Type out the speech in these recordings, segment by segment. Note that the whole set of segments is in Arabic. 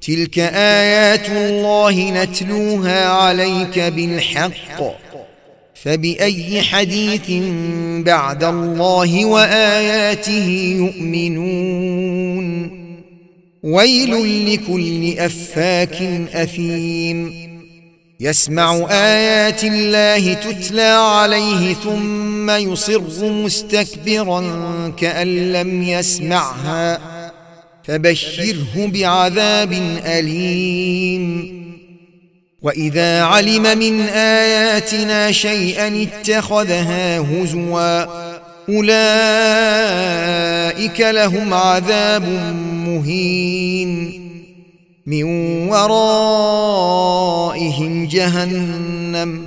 تلك آيات الله نتلوها عليك بالحق فبأي حديث بعد الله وآياته يؤمنون ويل لكل أفاك أثيم يسمع آيات الله تتلى عليه ثم يصر مستكبرا كأن لم يسمعها فبشره بعذاب أليم. وإذا علم من آياتنا شيئا اتخذها هزوا أولئك لهم عذاب مهين. من ورائهم جهنم.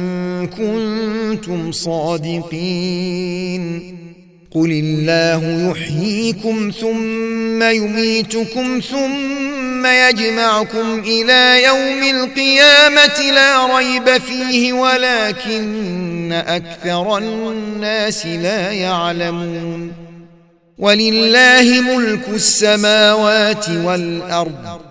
كنتم صادقين. قل الله يحييكم ثم يميتكم ثم يجمعكم إلى يوم القيامة لا ريب فيه ولكن أكثر الناس لا يعلمون. ولله ملك السماوات والأرض.